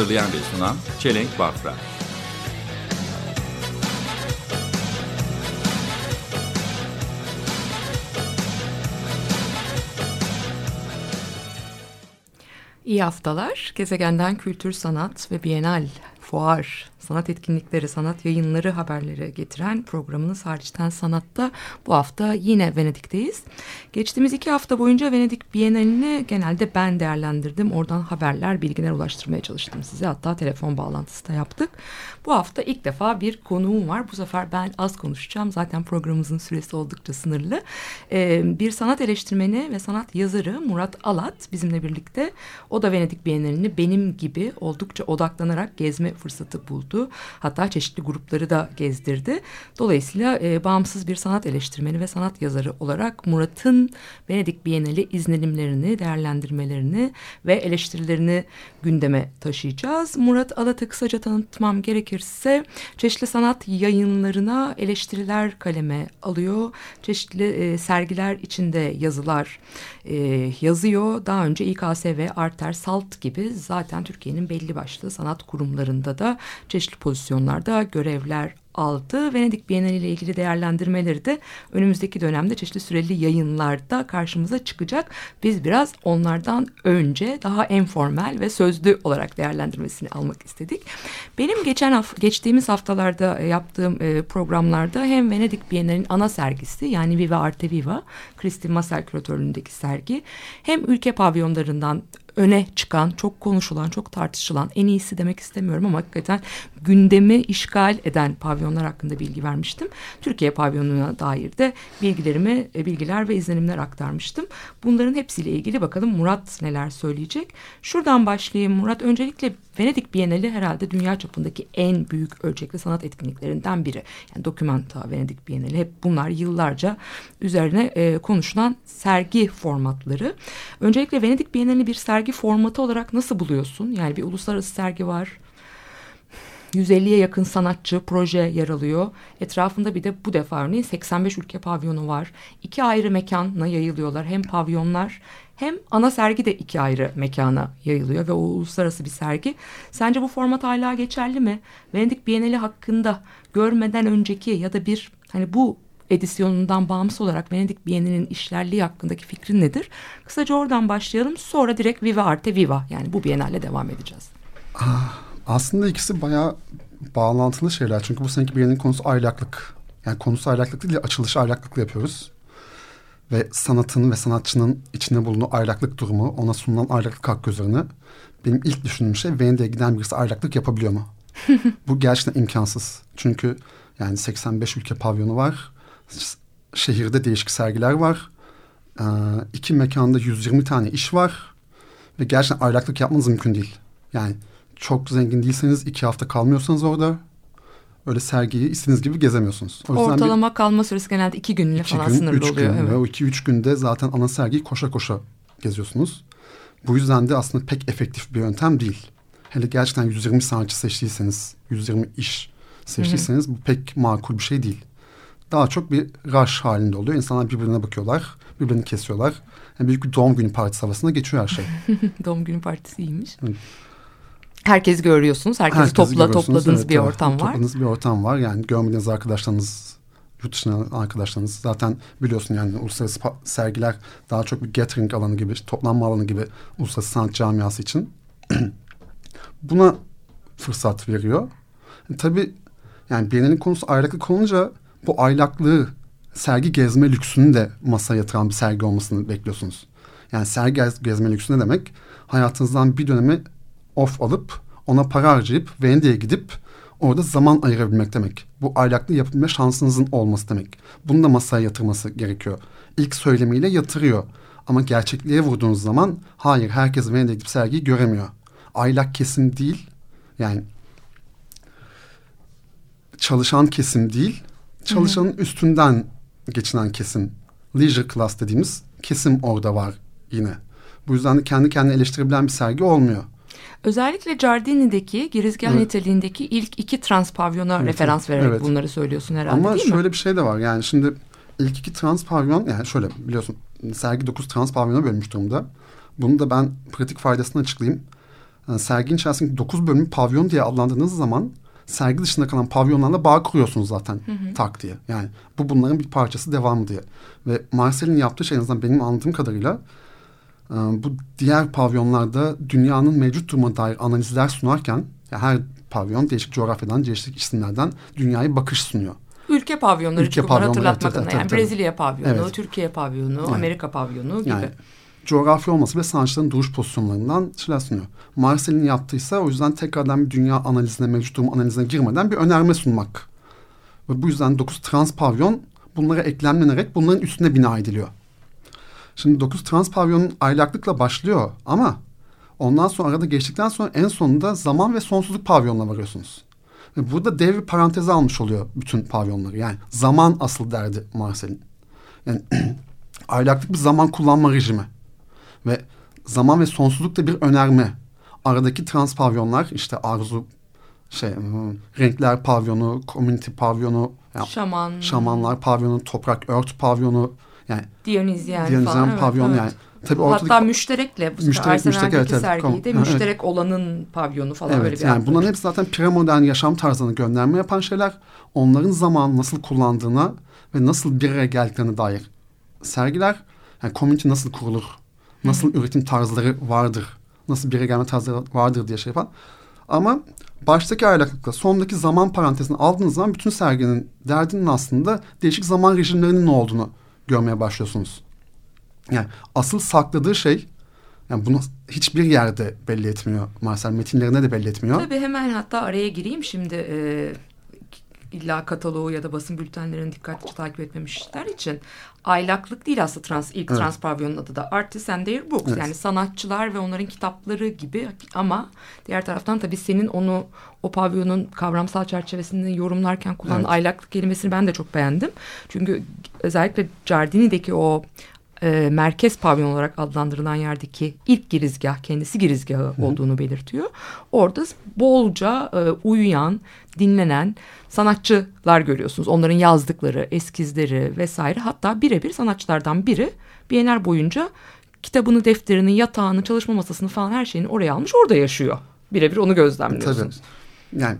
Hazırlayan ve sunan Çelenk Bafra. İyi haftalar. Gezegenden Kültür Sanat ve Bienal, Fuar, sanat etkinlikleri, sanat yayınları haberleri getiren programınız hariçten sanatta bu hafta yine Venedik'teyiz. Geçtiğimiz iki hafta boyunca Venedik Bienalini genelde ben değerlendirdim. Oradan haberler, bilgiler ulaştırmaya çalıştım size. Hatta telefon bağlantısı da yaptık. Bu hafta ilk defa bir konuğum var. Bu sefer ben az konuşacağım. Zaten programımızın süresi oldukça sınırlı. Ee, bir sanat eleştirmeni ve sanat yazarı Murat Alat bizimle birlikte. O da Venedik Bienalini benim gibi oldukça odaklanarak gezme fırsatı buldu. Hatta çeşitli grupları da gezdirdi. Dolayısıyla e, bağımsız bir sanat eleştirmeni ve sanat yazarı olarak Murat'ın Venedik Bienali izlenimlerini, değerlendirmelerini ve eleştirilerini gündeme taşıyacağız. Murat Alat'ı kısaca tanıtmam gerekirse çeşitli sanat yayınlarına eleştiriler kaleme alıyor. Çeşitli e, sergiler içinde yazılar e, yazıyor. Daha önce İKSV, Arter, Salt gibi zaten Türkiye'nin belli başlı sanat kurumlarında da çeşitli pozisyonlarda görevler aldı. Venedik Bienali ile ilgili değerlendirmeleri de önümüzdeki dönemde çeşitli süreli yayınlarda karşımıza çıkacak. Biz biraz onlardan önce daha informal ve sözlü olarak değerlendirmesini almak istedik. Benim geçen hafta, geçtiğimiz haftalarda yaptığım e, programlarda hem Venedik Bienali'nin ana sergisi yani Viva Arte Viva, Kristin Masel küratörlüğündeki sergi hem ülke pavyonlarından öne çıkan, çok konuşulan, çok tartışılan, en iyisi demek istemiyorum ama hakikaten gündemi işgal eden pavyonlar hakkında bilgi vermiştim. Türkiye pavyonuna dair de bilgilerimi, e, bilgiler ve izlenimler aktarmıştım. Bunların hepsiyle ilgili bakalım Murat neler söyleyecek. Şuradan başlayayım Murat. Öncelikle Venedik Bienali herhalde dünya çapındaki en büyük ölçekli sanat etkinliklerinden biri. Yani Documenta, Venedik Bienali hep bunlar yıllarca üzerine e, konuşulan sergi formatları. Öncelikle Venedik Bienali bir sergi formatı olarak nasıl buluyorsun? Yani bir uluslararası sergi var. 150'ye yakın sanatçı, proje yer alıyor. Etrafında bir de bu defa örneğin 85 ülke pavyonu var. İki ayrı mekana yayılıyorlar. Hem pavyonlar hem ana sergi de iki ayrı mekana yayılıyor ve o uluslararası bir sergi. Sence bu format hala geçerli mi? Venedik Bienali hakkında görmeden önceki ya da bir hani bu edisyonundan bağımsız olarak Venedik Bienali'nin işlerliği hakkındaki fikrin nedir? Kısaca oradan başlayalım. Sonra direkt Viva Arte Viva yani bu Bienal'le devam edeceğiz. Ah, aslında ikisi bayağı bağlantılı şeyler. Çünkü bu seneki Bienal'in konusu aylaklık. Yani konusu aylaklık değil de açılışı aylaklıkla yapıyoruz. Ve sanatın ve sanatçının içinde bulunduğu aylaklık durumu, ona sunulan aylaklık hakkı üzerine benim ilk düşündüğüm şey Venedik'e giden birisi aylaklık yapabiliyor mu? bu gerçekten imkansız. Çünkü yani 85 ülke pavyonu var. Şehirde değişik sergiler var. Ee, iki mekanda 120 tane iş var. Ve gerçekten aylaklık yapmanız mümkün değil. Yani çok zengin değilseniz iki hafta kalmıyorsanız orada öyle sergiyi istediğiniz gibi gezemiyorsunuz. O Ortalama bir, kalma süresi genelde iki günle iki falan gün, sınırlı üç oluyor. Gün, evet. Ve o iki üç günde zaten ana sergiyi koşa koşa geziyorsunuz. Bu yüzden de aslında pek efektif bir yöntem değil. Hele gerçekten 120 sanatçı seçtiyseniz, 120 iş seçtiyseniz Hı-hı. bu pek makul bir şey değil. Daha çok bir rush halinde oluyor. İnsanlar birbirine bakıyorlar, birbirini kesiyorlar. Yani büyük bir doğum günü partisi havasına geçiyor her şey. doğum günü partisi iyiymiş. Evet. Herkes görüyorsunuz. Herkesi, Herkesi topla topladığınız evet, bir ortam var. Topladığınız bir ortam var. Yani görmediğiniz arkadaşlarınız, yurt dışından arkadaşlarınız zaten biliyorsun yani uluslararası sergiler daha çok bir gathering alanı gibi, toplanma alanı gibi uluslararası sanat camiası için. Buna fırsat veriyor. E, tabii yani Biennale'nin konusu aylaklık olunca bu aylaklığı sergi gezme lüksünü de masaya yatıran bir sergi olmasını bekliyorsunuz. Yani sergi gezme lüksü ne demek? Hayatınızdan bir dönemi off alıp ona para harcayıp Venedik'e gidip orada zaman ayırabilmek demek. Bu aylaklığı yapabilme şansınızın olması demek. Bunu da masaya yatırması gerekiyor. İlk söylemiyle yatırıyor. Ama gerçekliğe vurduğunuz zaman hayır herkes Venedik'e gidip sergiyi göremiyor. Aylak kesim değil. Yani çalışan kesim değil, çalışanın üstünden geçinen kesim, leisure class dediğimiz kesim orada var yine. Bu yüzden de kendi kendine eleştirebilen bir sergi olmuyor. Özellikle Giardini'deki girizgah Evet. niteliğindeki ilk iki trans pavyona Evet, referans vererek evet. bunları söylüyorsun herhalde Ama değil mi? şöyle bir şey de var. Yani şimdi ilk iki trans pavyon yani şöyle biliyorsun sergi 9 trans pavyona bölünmüş durumda. Bunu da ben pratik faydasını açıklayayım. Yani serginin içerisindeki 9 bölümü pavyon diye adlandırdığınız zaman sergi dışında kalan pavyonlarla bağ kuruyorsunuz zaten tak diye. Yani bu bunların bir parçası devamı diye. Ve Marcel'in yaptığı şey en azından benim anladığım kadarıyla e, bu diğer pavyonlarda dünyanın mevcut duruma dair analizler sunarken ya her pavyon değişik coğrafyadan, değişik isimlerden dünyayı bakış sunuyor. Ülke pavyonları Ülke bunları pavyonları, hatırlatmak evet, adına. evet, Yani Brezilya pavyonu, Evet. Türkiye pavyonu, Yani- Amerika pavyonu gibi. Yani coğrafya olması ve sanatçıların duruş pozisyonlarından şeyler sunuyor. Marcel'in yaptıysa o yüzden tekrardan bir dünya analizine, mevcut durum analizine girmeden bir önerme sunmak. Ve bu yüzden 9 trans pavyon bunlara eklemlenerek bunların üstüne bina ediliyor. Şimdi 9 trans pavyonun aylaklıkla başlıyor ama ondan sonra arada geçtikten sonra en sonunda zaman ve sonsuzluk pavyonuna varıyorsunuz. Ve burada dev bir paranteze almış oluyor bütün pavyonları. Yani zaman asıl derdi Marcel'in. Yani aylaklık bir zaman kullanma rejimi. Ve zaman ve sonsuzluk da bir önerme. Aradaki trans pavyonlar işte arzu şey hmm, renkler pavyonu, community pavyonu, yani Şaman, şamanlar pavyonu, toprak ört pavyonu yani Dionizyen, Dionizyen falan. evet, pavyon evet. yani tabii ortadaki Hatta müşterekle bu Müşterek, müşterek, müşterek, Arsenal'deki evet, evet. sergiyi de Kom- müşterek olanın pavyonu falan Evet bir yani adı. bunların hepsi zaten premodern yaşam tarzına gönderme yapan şeyler. Onların zaman nasıl kullandığına ve nasıl bir araya geldiklerine dair sergiler. Yani community nasıl kurulur, nasıl üretim tarzları vardır, nasıl bir gelme tarzları vardır diye şey yapan. Ama baştaki aylaklıkla sondaki zaman parantezini aldığınız zaman bütün serginin derdinin aslında değişik zaman rejimlerinin ne olduğunu görmeye başlıyorsunuz. Yani asıl sakladığı şey yani bunu hiçbir yerde belli etmiyor Marcel. Metinlerine de belli etmiyor. Tabii hemen hatta araya gireyim şimdi e, illa kataloğu ya da basın bültenlerini dikkatlice takip etmemişler için aylaklık değil aslında trans ilk Evet. trans pavyonun adı da artists and their books Evet. yani sanatçılar ve onların kitapları gibi ama diğer taraftan tabii senin onu o pavyonun kavramsal çerçevesinde yorumlarken kullandığın Evet. aylaklık kelimesini ben de çok beğendim çünkü özellikle Giardini'deki o e, merkez pavyon olarak adlandırılan yerdeki ilk girizgah kendisi girizgahı olduğunu belirtiyor. Orada bolca e, uyuyan, dinlenen sanatçılar görüyorsunuz. Onların yazdıkları, eskizleri vesaire. Hatta birebir sanatçılardan biri Bienal boyunca kitabını, defterini, yatağını, çalışma masasını falan her şeyini oraya almış orada yaşıyor. Birebir onu Tabii. gözlemliyorsunuz. Yani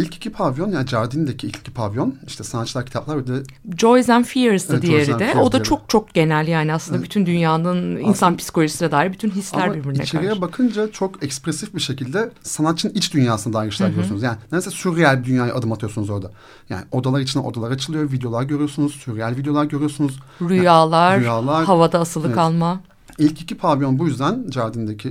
ilk iki pavyon yani Jardin'deki ilk iki pavyon işte sanatçılar kitaplar ve de Joys and Fears'dı Evet, diğeri Joys de. Fears O da çok çok genel yani aslında bütün dünyanın insan Aslında- psikolojisine dair bütün hisler ama birbirine içeriye karşı. bakınca çok ekspresif bir şekilde sanatçının iç dünyasına dair işler görüyorsunuz. Yani neredeyse sürreal bir dünyaya adım atıyorsunuz orada. Yani odalar içine odalar açılıyor, videolar görüyorsunuz, sürreal videolar görüyorsunuz. Rüyalar, Rüyalar, havada asılı evet. kalma. İlk iki pavyon bu yüzden Jardin'deki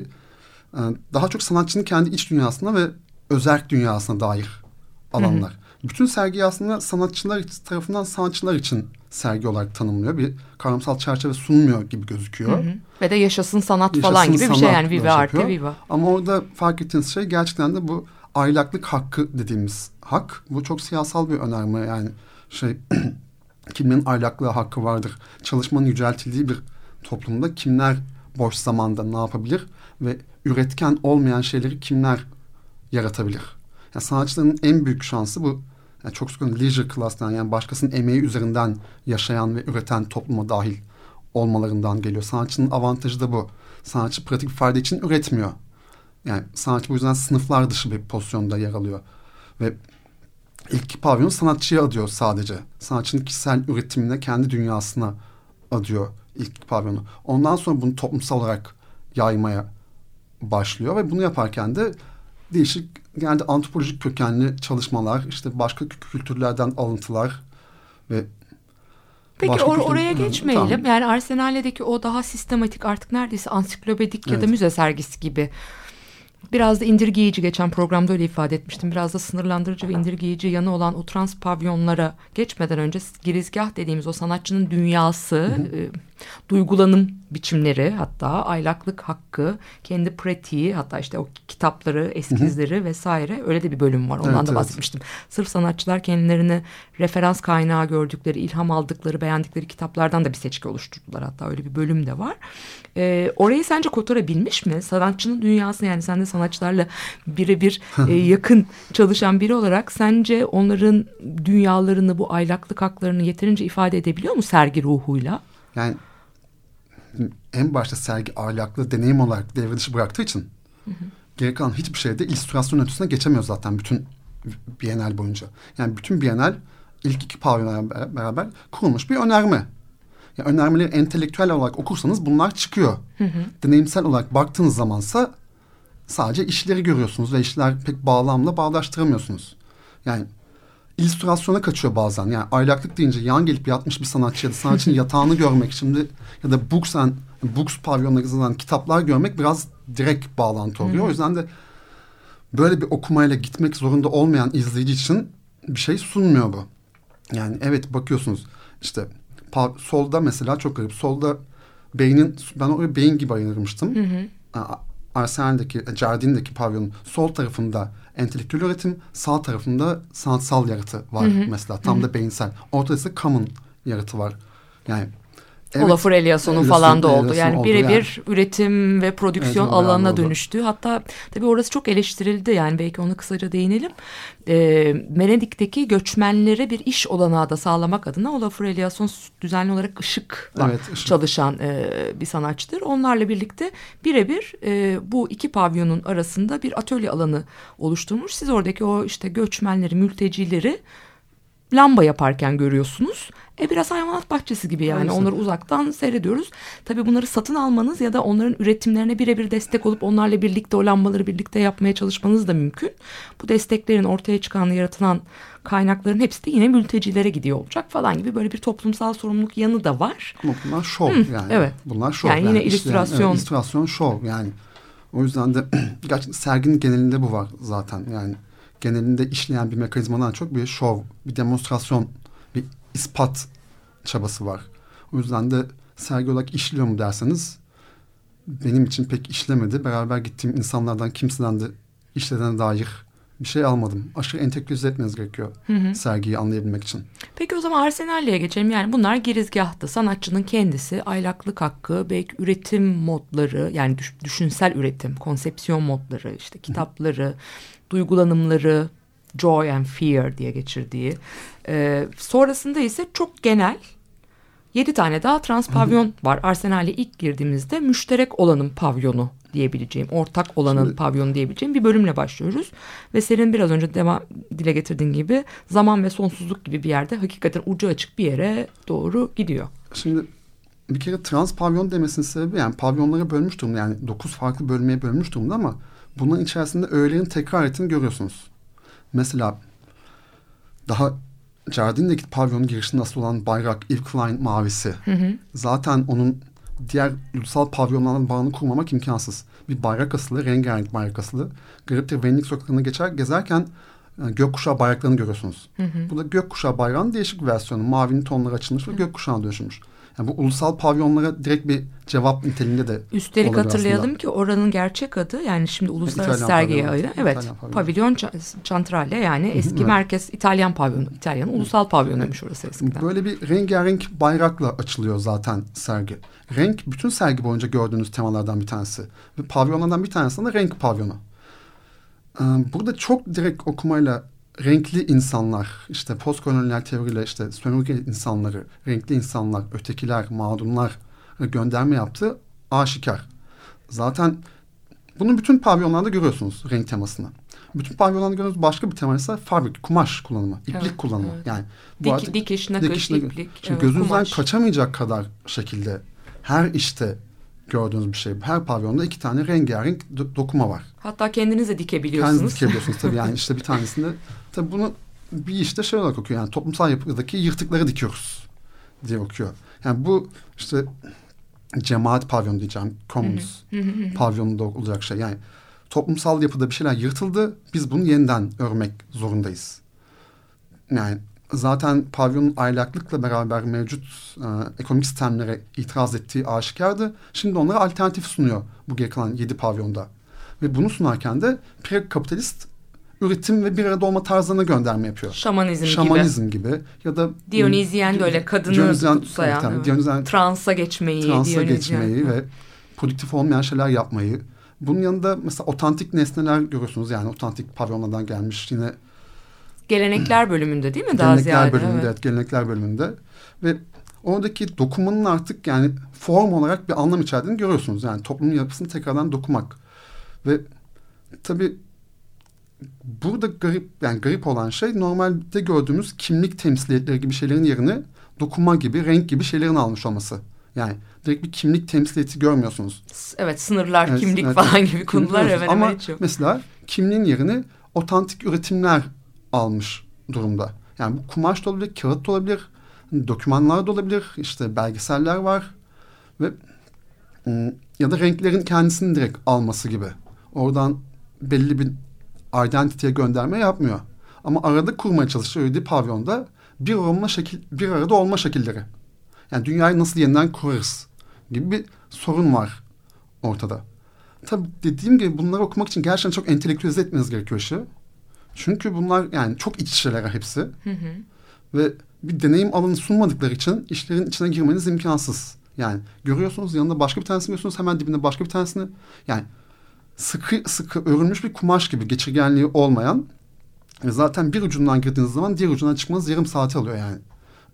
e, daha çok sanatçının kendi iç dünyasına ve özerk dünyasına dair alanlar. Bütün sergi aslında sanatçılar tarafından sanatçılar için sergi olarak tanımlıyor. Bir kavramsal çerçeve sunmuyor gibi gözüküyor. Hı. Ve de yaşasın sanat Yaşasın falan gibi bir şey yani sanat viva arte viva. Ama orada fark ettiğiniz şey gerçekten de bu aylaklık hakkı dediğimiz hak. Bu çok siyasal bir önerme yani şey kimlerin aylaklığa hakkı vardır. Çalışmanın yüceltildiği bir toplumda kimler boş zamanda ne yapabilir ve üretken olmayan şeyleri kimler yaratabilir. Yani sanatçıların en büyük şansı bu. Yani çok sıkıntı leisure class'tan yani başkasının emeği üzerinden yaşayan ve üreten topluma dahil olmalarından geliyor. Sanatçının avantajı da bu. Sanatçı pratik bir fayda için üretmiyor. Yani sanatçı bu yüzden sınıflar dışı bir pozisyonda yer alıyor. Ve ilk pavyon sanatçıya adıyor sadece. Sanatçının kişisel üretimine, kendi dünyasına adıyor ilk pavyonu. Ondan sonra bunu toplumsal olarak yaymaya başlıyor ve bunu yaparken de değişik genelde antropolojik kökenli çalışmalar, işte başka kültürlerden alıntılar ve Peki başka or- kültür- oraya Hı, geçmeyelim. tamam. Yani Arsenal'deki o daha sistematik artık neredeyse ansiklopedik ya da Evet. müze sergisi gibi. Biraz da indirgeyici geçen programda öyle ifade etmiştim. Biraz da sınırlandırıcı ve indirgeyici yanı olan o trans pavyonlara geçmeden önce girizgah dediğimiz o sanatçının dünyası, e, duygulanım biçimleri hatta aylaklık hakkı, kendi pratiği hatta işte o kitapları, eskizleri vesaire öyle de bir bölüm var. Ondan Evet, da evet. bahsetmiştim. Sırf sanatçılar kendilerini referans kaynağı gördükleri, ilham aldıkları, beğendikleri kitaplardan da bir seçki oluşturdular. Hatta öyle bir bölüm de var. Ee, orayı sence kotarabilmiş mi? Sanatçının dünyası yani sen de sanatçılarla birebir e, yakın çalışan biri olarak sence onların dünyalarını bu aylaklık haklarını yeterince ifade edebiliyor mu sergi ruhuyla? Yani en başta sergi ahlaklı deneyim olarak devre dışı bıraktığı için geri kalan hiçbir şeyde illüstrasyon ötesine geçemiyor zaten bütün Bienal boyunca. Yani bütün Bienal ilk iki pavyonla beraber, kurulmuş bir önerme. Yani önermeleri entelektüel olarak okursanız bunlar çıkıyor. Deneyimsel olarak baktığınız zamansa sadece işleri görüyorsunuz ve işler pek bağlamla bağdaştıramıyorsunuz. Yani illüstrasyona kaçıyor bazen. Yani aylaklık deyince yan gelip yatmış bir sanatçı ya da sanatçının yatağını görmek şimdi ya da Books and Books pavyonuna yazılan kitaplar görmek biraz direkt bağlantı oluyor. O yüzden de böyle bir okumayla gitmek zorunda olmayan izleyici için bir şey sunmuyor bu. Yani evet bakıyorsunuz işte solda mesela çok garip. Solda beynin ben oraya beyin gibi ayırmıştım. A- Arsenal'deki, Jardin'deki pavyonun sol tarafında entelektüel üretim, sağ tarafında sanatsal yaratı var mesela. Tam da beyinsel. Ortada ise common yaratı var. Yani Olafur Eliasson'un Eliasson- falan da oldu. Yani birebir üretim ve prodüksiyon Evet, alanına oldu. dönüştü. Hatta tabii orası çok eleştirildi. Yani belki onu kısaca değinelim. Ee, Venedik'teki göçmenlere bir iş olanağı da sağlamak adına Olafur Eliasson düzenli olarak ışıkla Evet, ışık. çalışan e, bir sanatçıdır. Onlarla birlikte birebir e, bu iki pavyonun arasında bir atölye alanı oluşturmuş. Siz oradaki o işte göçmenleri, mültecileri lamba yaparken görüyorsunuz. E biraz hayvanat bahçesi gibi yani Maalesef. onları uzaktan seyrediyoruz. Tabii bunları satın almanız ya da onların üretimlerine birebir destek olup onlarla birlikte o lambaları birlikte yapmaya çalışmanız da mümkün. Bu desteklerin ortaya çıkan yaratılan kaynakların hepsi de yine mültecilere gidiyor olacak falan gibi böyle bir toplumsal sorumluluk yanı da var. Ama bunlar şov yani. evet. Bunlar şov. Yani yine işte illüstrasyon. evet, illüstrasyon şov yani. O yüzden de gerçekten serginin genelinde bu var zaten. Yani genelinde işleyen bir mekanizmadan çok bir şov, bir demonstrasyon, bir ispat çabası var. O yüzden de sergi olarak işliyor mu derseniz benim için pek işlemedi. Beraber gittiğim insanlardan kimseden de işlediğine dair bir şey almadım. Aşırı entelektüelize etmeniz gerekiyor sergiyi anlayabilmek için. Peki o zaman Arsenal'liğe geçelim. Yani bunlar girizgahtı. Sanatçının kendisi, aylaklık hakkı, belki üretim modları, yani düş- düşünsel üretim, konsepsiyon modları, işte kitapları, duygulanımları, joy and fear diye geçirdiği. Ee, sonrasında ise çok genel yedi tane daha trans pavyon var. Arsenal'e ilk girdiğimizde müşterek olanın pavyonu diyebileceğim, ortak olanın Şimdi- pavyonu diyebileceğim bir bölümle başlıyoruz. Ve senin biraz önce devam, dile getirdiğin gibi zaman ve sonsuzluk gibi bir yerde hakikaten ucu açık bir yere doğru gidiyor. Şimdi bir kere trans pavyon demesinin sebebi yani pavyonlara bölmüş durumda yani dokuz farklı bölmeye bölmüş durumda ama bunların içerisinde öğelerin tekrar ettiğini görüyorsunuz. Mesela daha Jardin'deki pavyonun girişinde asıl olan bayrak Yves Klein mavisi. Zaten onun diğer ulusal pavyonlarla bağını kurmamak imkansız. Bir bayrak asılı, rengarenk bayrak asılı. Gariptir Venedik sokaklarını geçer, gezerken e, gökkuşağı bayraklarını görüyorsunuz. Bu da gökkuşağı bayrağının değişik bir versiyonu. Mavinin tonları açılmış ve gökkuşağına dönüşmüş. Yani bu ulusal pavyonlara direkt bir cevap niteliğinde de Üstelik hatırlayalım aslında. ki oranın gerçek adı yani şimdi uluslararası İtalyan sergiye ayrı. Evet. İtalyan. Pavilyon Ç- Centrale yani eski Evet. merkez İtalyan pavyonu. İtalyan ulusal pavyonuymuş orası eskiden. Böyle bir rengarenk bayrakla açılıyor zaten sergi. Renk bütün sergi boyunca gördüğünüz temalardan bir tanesi. Ve pavyonlardan bir tanesi de renk pavyonu. Ee, Burada çok direkt okumayla renkli insanlar, işte postkolonyal teoriyle işte sömürge insanları, renkli insanlar, ötekiler, mağdurlar gönderme yaptığı aşikar. Zaten bunu bütün pavyonlarda görüyorsunuz renk temasını. Bütün pavyonlarda gördüğünüz başka bir tema ise fabrik, kumaş kullanımı, iplik Evet, kullanımı. evet. Yani bu Dik- artık- dikiş, nakış, dikiş, nakış. iplik, Şimdi evet, gözünüzden kumaş. kaçamayacak kadar şekilde her işte gördüğünüz bir şey. Her pavyonda iki tane rengarenk do- dokuma var. Hatta kendiniz de dikebiliyorsunuz. Kendiniz dikebiliyorsunuz tabii yani işte bir tanesinde tabii bunu bir işte şey olarak okuyor yani toplumsal yapıdaki yırtıkları dikiyoruz diye okuyor. Yani bu işte cemaat pavyonu diyeceğim commons pavyonunda olacak şey yani toplumsal yapıda bir şeyler yırtıldı biz bunu yeniden örmek zorundayız. Yani zaten pavyonun aylaklıkla beraber mevcut e, ekonomik sistemlere itiraz ettiği aşikardı. Şimdi onlara alternatif sunuyor bu geri kalan yedi pavyonda. Ve bunu sunarken de pre-kapitalist üretim ve bir arada olma tarzlarına gönderme yapıyor. Şamanizm, gibi. Şamanizm gibi. ya da Dionizyen böyle kadını Dionizyen- kutsayan. yani. Dionizyen Transa geçmeyi. transa geçmeyi ve produktif olmayan şeyler yapmayı. Bunun yanında mesela otantik nesneler görüyorsunuz yani otantik pavyonlardan gelmiş yine Gelenekler bölümünde değil mi daha gelenekler ziyade? bölümünde, Evet. evet, gelenekler bölümünde ve oradaki dokumanın artık yani form olarak bir anlam içerdiğini görüyorsunuz. Yani toplumun yapısını tekrardan dokumak. Ve tabii burada garip yani garip olan şey normalde gördüğümüz kimlik temsiliyetleri gibi şeylerin yerini dokuma gibi, renk gibi şeylerin almış olması. Yani direkt bir kimlik temsiliyeti görmüyorsunuz. Evet sınırlar, Evet, kimlik evet. falan gibi konular hemen Ama hemen hiç yok. mesela kimliğin yerini otantik üretimler almış durumda. Yani bu kumaş da olabilir, kağıt da olabilir, dokümanlar da olabilir, işte belgeseller var ve ya da renklerin kendisini direkt alması gibi. Oradan belli bir identity'ye gönderme yapmıyor. Ama arada kurmaya çalıştığı pavyonda bir olma şekil bir arada olma şekilleri. Yani dünyayı nasıl yeniden kurarız gibi bir sorun var ortada. Tabii dediğim gibi bunları okumak için gerçekten çok entelektüelize etmeniz gerekiyor işi. Çünkü bunlar yani çok iç içeler hepsi. Ve bir deneyim alanı sunmadıkları için işlerin içine girmeniz imkansız. Yani görüyorsunuz yanında başka bir tanesini görüyorsunuz hemen dibinde başka bir tanesini. Yani sıkı sıkı örülmüş bir kumaş gibi geçirgenliği olmayan ve zaten bir ucundan girdiğiniz zaman diğer ucundan çıkmanız yarım saati alıyor yani.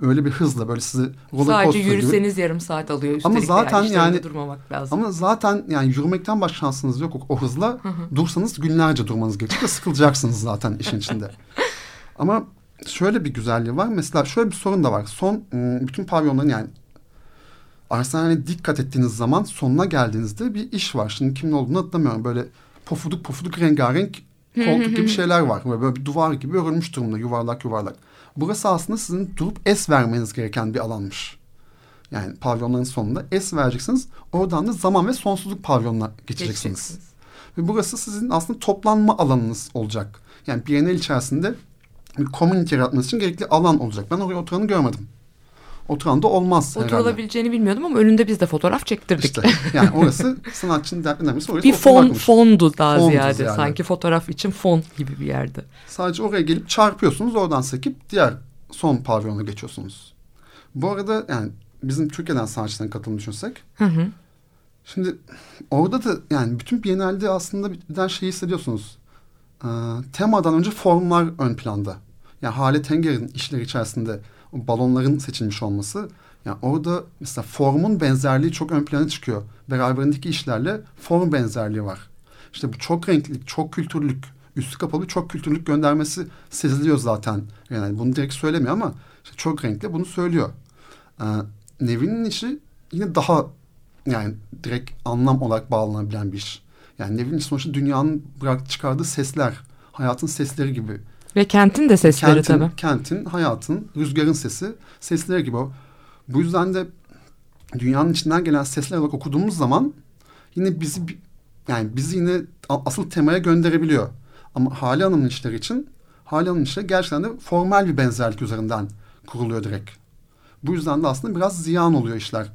Öyle bir hızla böyle sizi roller Sadece coaster gibi. yürüseniz yarım saat alıyor. Ama Üstelik zaten yani, yani- durmamak lazım. Ama zaten yani yürümekten başka şansınız yok o, o hızla. Dursanız günlerce durmanız ve sıkılacaksınız zaten işin içinde. Ama şöyle bir güzelliği var. Mesela şöyle bir sorun da var. Son ım, bütün pavyonların yani Arsenal'e dikkat ettiğiniz zaman sonuna geldiğinizde bir iş var. Şimdi kimin olduğunu hatırlamıyorum. Böyle pofuduk pofuduk rengarenk koltuk gibi şeyler var. Ve böyle bir duvar gibi örülmüş durumda yuvarlak yuvarlak. Burası aslında sizin durup es vermeniz gereken bir alanmış. Yani pavyonların sonunda es vereceksiniz. Oradan da zaman ve sonsuzluk pavyonuna geçeceksiniz. Geçeceksiniz. Ve burası sizin aslında toplanma alanınız olacak. Yani Biennial içerisinde bir community yaratması için gerekli alan olacak. Ben oraya oturanı görmedim. Oturan da olmaz herhalde. Oturulabileceğini bilmiyordum ama önünde biz de fotoğraf çektirdik. İşte yani orası sanatçının dertlenmesi. Orası bir fon fondu daha Fondu ziyade. ziyade. Sanki fotoğraf için fon gibi bir yerde. Sadece oraya gelip çarpıyorsunuz. Oradan sekip diğer son pavyona geçiyorsunuz. Bu arada yani bizim Türkiye'den sanatçıların katılımını düşünsek. Hı hı. Şimdi orada da yani bütün Biennale'de aslında birden şeyi hissediyorsunuz. Ee, temadan önce formlar ön planda. Yani Hale Tenger'in işleri içerisinde balonların seçilmiş olması. Yani orada mesela formun benzerliği çok ön plana çıkıyor. Beraberindeki işlerle form benzerliği var. İşte bu çok renklilik, çok kültürlük, üstü kapalı çok kültürlük göndermesi seziliyor zaten. Yani bunu direkt söylemiyor ama işte çok renkli bunu söylüyor. Ee, Nevin'in işi yine daha yani direkt anlam olarak bağlanabilen bir iş. Yani Nevin'in işi sonuçta dünyanın bırak çıkardığı sesler, hayatın sesleri gibi. Ve kentin de sesleri kentin, tabii. kentin, hayatın, rüzgarın sesi, sesleri gibi. Bu yüzden de dünyanın içinden gelen sesler olarak okuduğumuz zaman yine bizi bi- yani bizi yine asıl temaya gönderebiliyor. Ama Hale Hanım'ın işleri için Hale Hanım'ın işleri gerçekten de formal bir benzerlik üzerinden kuruluyor direkt. Bu yüzden de aslında biraz ziyan oluyor işler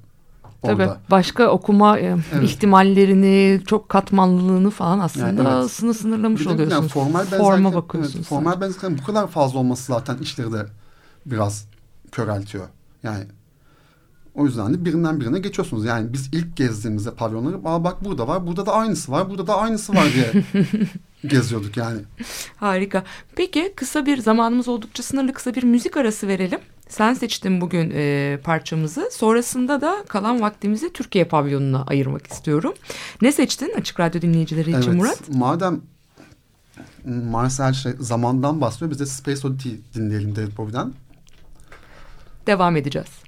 Tabii orada. başka okuma e, Evet. ihtimallerini, çok katmanlılığını falan aslında Yani evet. sını sınırlamış Bir de yani oluyorsunuz. formal Forma bakıyorsunuz. evet, formal benzerliklerin bu kadar fazla olması zaten işleri de biraz köreltiyor. Yani o yüzden de birinden birine geçiyorsunuz. Yani biz ilk gezdiğimizde pavyonları Aa bak burada var, burada da aynısı var, burada da aynısı var diye geziyorduk yani. Harika. Peki kısa bir zamanımız oldukça sınırlı kısa bir müzik arası verelim. Sen seçtin bugün e, parçamızı. Sonrasında da kalan vaktimizi Türkiye pavyonuna ayırmak istiyorum. Ne seçtin açık radyo dinleyicileri için evet, Murat? madem Marcel şey, zamandan bahsediyor, biz de Space Oddity dinleyelim David Bowie'den. Devam edeceğiz.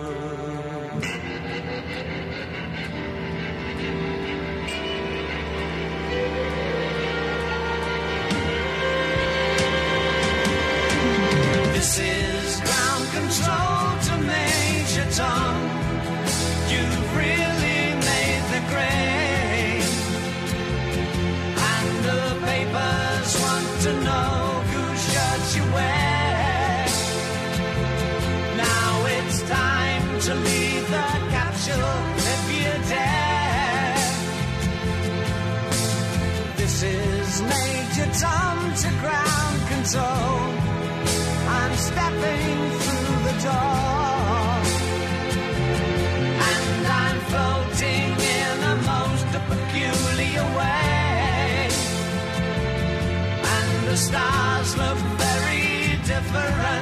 looks very different.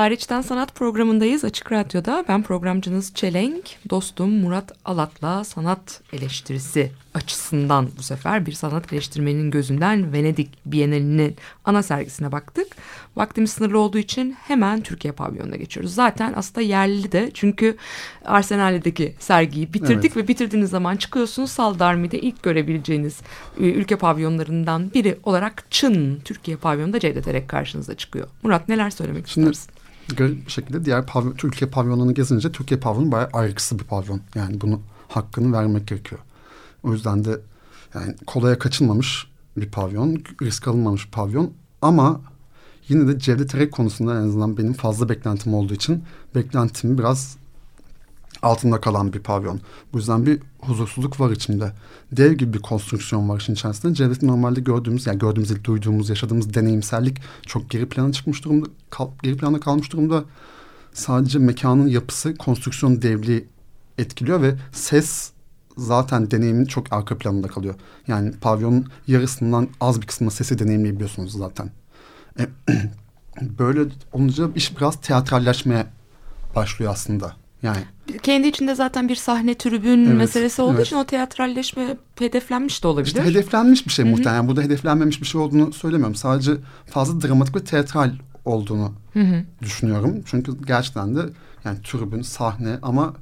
Hariçten Sanat programındayız Açık Radyo'da. Ben programcınız Çelenk, dostum Murat Alat'la sanat eleştirisi açısından bu sefer bir sanat eleştirmenin gözünden Venedik Bienalinin ana sergisine baktık. Vaktimiz sınırlı olduğu için hemen Türkiye pavyonuna geçiyoruz. Zaten aslında yerli de çünkü Arsenal'deki sergiyi bitirdik Evet. ve bitirdiğiniz zaman çıkıyorsunuz Saldarmi'de ilk görebileceğiniz e, ülke pavyonlarından biri olarak Çın Türkiye pavyonunda Cevdet Erek karşınıza çıkıyor. Murat neler söylemek Şimdi istersin? Bir şekilde diğer pavyon, Türkiye pavyonlarını gezince Türkiye pavyonu bayağı ayrıksı bir pavyon. Yani bunu hakkını vermek gerekiyor. O yüzden de yani kolaya kaçınmamış bir pavyon, risk alınmamış bir pavyon ama yine de Cevdet Erek konusunda en azından benim fazla beklentim olduğu için beklentimi biraz altında kalan bir pavyon. Bu yüzden bir huzursuzluk var içimde. Dev gibi bir konstrüksiyon var işin içerisinde. Cevdet'in normalde gördüğümüz, yani gördüğümüz, duyduğumuz, yaşadığımız deneyimsellik çok geri plana çıkmış durumda, kal- geri plana kalmış durumda. Sadece mekanın yapısı, konstrüksiyon devliği etkiliyor ve ses zaten deneyimin çok arka planında kalıyor. Yani pavyonun yarısından az bir kısmında sesi deneyimleyebiliyorsunuz zaten. E, böyle olunca iş biraz teatralleşmeye başlıyor aslında. Yani kendi içinde zaten bir sahne tribün Evet, meselesi olduğu evet. için o teatralleşme hedeflenmiş de olabilir. İşte hedeflenmiş bir şey muhtemelen. Yani burada hedeflenmemiş bir şey olduğunu söylemiyorum. Sadece fazla dramatik ve teatral olduğunu düşünüyorum. Çünkü gerçekten de yani tribün, sahne ama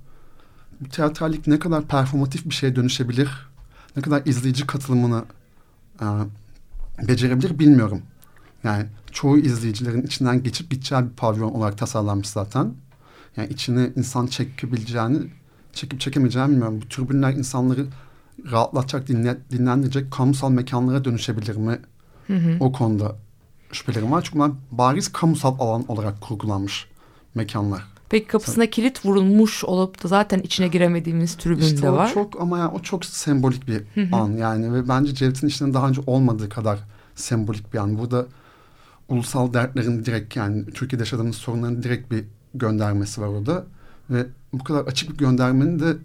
teatrallik ne kadar performatif bir şeye dönüşebilir, ne kadar izleyici katılımını e, becerebilir bilmiyorum. Yani çoğu izleyicilerin içinden geçip gideceği bir pavyon olarak tasarlanmış zaten. Yani içine insan çekebileceğini, çekip çekemeyeceğini bilmiyorum. Bu tribünler insanları rahatlatacak, dinle, dinlendirecek kamusal mekanlara dönüşebilir mi? O konuda şüphelerim var. Çünkü bunlar bariz kamusal alan olarak kurgulanmış mekanlar. Peki kapısına kilit vurulmuş olup da zaten içine giremediğimiz tribün İşte de var. çok ama ya o çok sembolik bir an yani ve bence Cevdet'in işlerinin daha önce olmadığı kadar sembolik bir an. Burada ulusal dertlerin direkt yani Türkiye'de yaşadığımız sorunların direkt bir göndermesi var orada ve bu kadar açık bir göndermenin de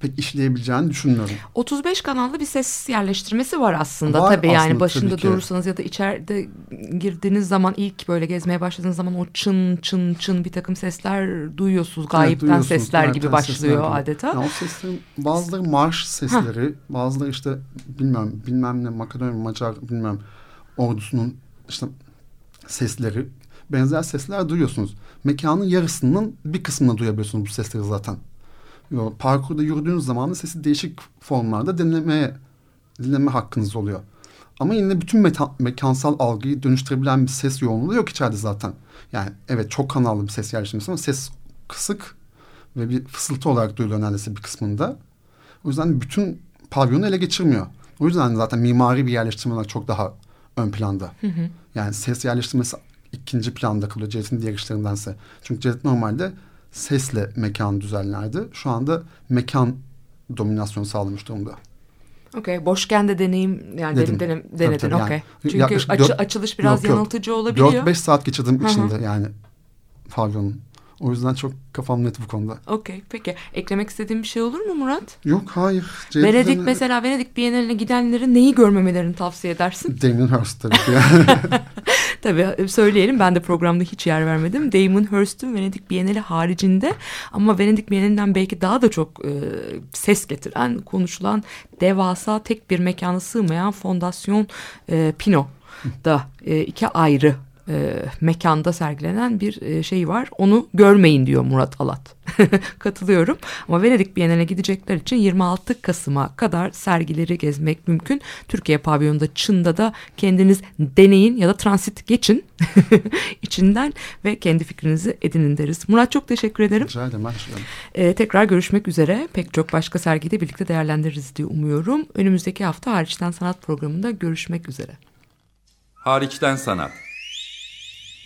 pek işleyebileceğini düşünmüyorum. 35 kanallı bir ses yerleştirmesi var aslında Var tabii yani aslında, başında tabii ki. durursanız ya da içeride girdiğiniz zaman ilk böyle gezmeye başladığınız zaman o çın çın çın bir takım sesler duyuyorsunuz. Gayipten Evet, duyuyorsunuz. sesler gibi başlıyor sesler gibi. adeta. Ya o seslerin bazıları marş sesleri, bazıları işte bilmem bilmem ne Makedonya Macar bilmem ordusunun işte sesleri benzer sesler duyuyorsunuz. Mekanın yarısının bir kısmını duyabiliyorsunuz bu sesleri zaten. Parkurda yürüdüğünüz zaman da sesi değişik formlarda dinlemeye dinleme hakkınız oluyor. Ama yine bütün meta- mekansal algıyı dönüştürebilen bir ses yoğunluğu yok içeride zaten. Yani evet çok kanallı bir ses yerleştirmesi ama ses kısık ve bir fısıltı olarak duyuluyor neredeyse bir kısmında. O yüzden bütün pavyonu ele geçirmiyor. O yüzden zaten mimari bir yerleştirme olarak çok daha ön planda. Yani ses yerleştirmesi ikinci planda kalıyor Cevdet'in diğer işlerindense. Çünkü Cevdet normalde sesle mekan düzenlerdi. Şu anda mekan dominasyonu sağlamış durumda. Okey. Boşken de deneyim yani Dedim. dedim, Tabii, denedin tabii. Yani okey. Çünkü yaklaşık açı- dört- açılış biraz Yok, yok. yanıltıcı olabiliyor. 4-5 saat geçirdim içinde yani pavyonun. O yüzden çok kafam net bu konuda. Okey peki. Eklemek istediğin bir şey olur mu Murat? Yok hayır. Cevdet'in Venedik mesela Venedik Bienali'ne gidenlerin neyi görmemelerini tavsiye edersin? Damien Hirst tabii ki. Tabii e, söyleyelim ben de programda hiç yer vermedim. Damon Hirst'ün Venedik Bienali haricinde ama Venedik Bienali'nden belki daha da çok e, ses getiren, konuşulan devasa tek bir mekana sığmayan Fondasyon e, Pino da e, iki ayrı e, mekanda sergilenen bir e, şey var. Onu görmeyin diyor Murat Alat. Katılıyorum. Ama Venedik Bienali'ne gidecekler için 26 Kasım'a kadar sergileri gezmek mümkün. Türkiye pavyonunda Çın'da da kendiniz deneyin ya da transit geçin içinden ve kendi fikrinizi edinin deriz. Murat çok teşekkür ederim. Rica ederim. Ee, tekrar görüşmek üzere. Pek çok başka sergide birlikte değerlendiririz diye umuyorum. Önümüzdeki hafta hariçten sanat programında görüşmek üzere. Hariçten sanat.